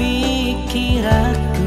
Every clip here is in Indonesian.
pikiranku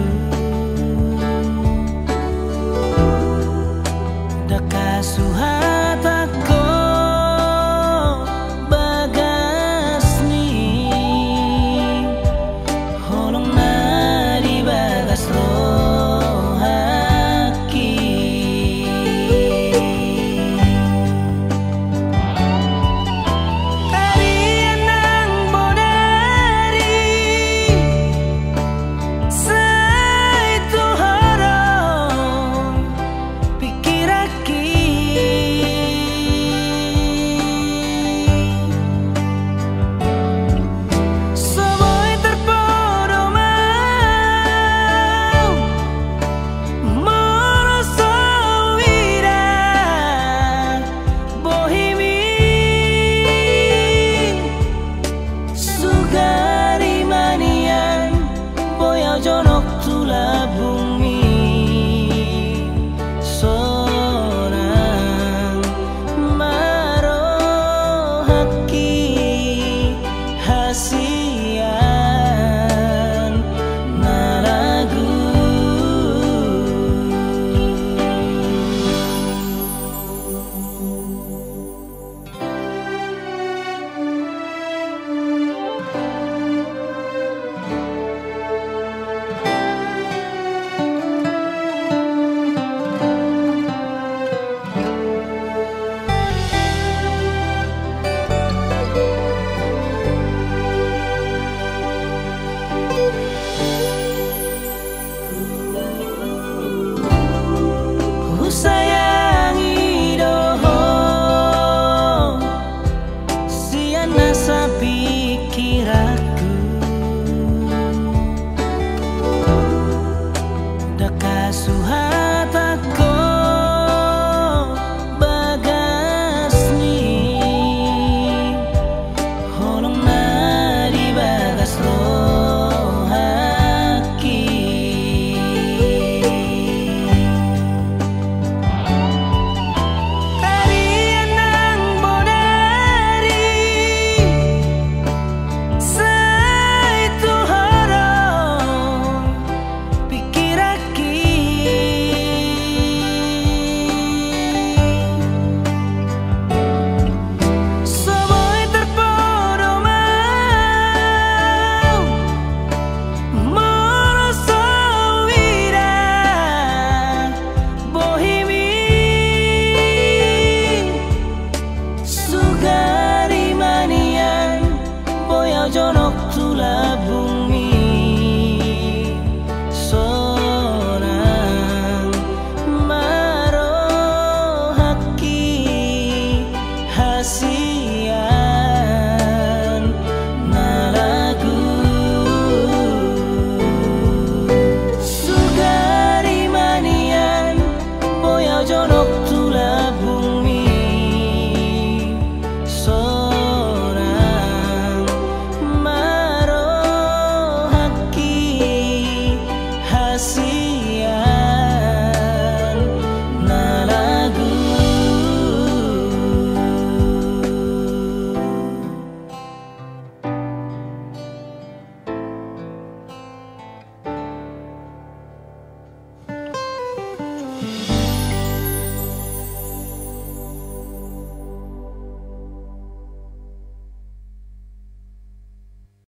kekasuhan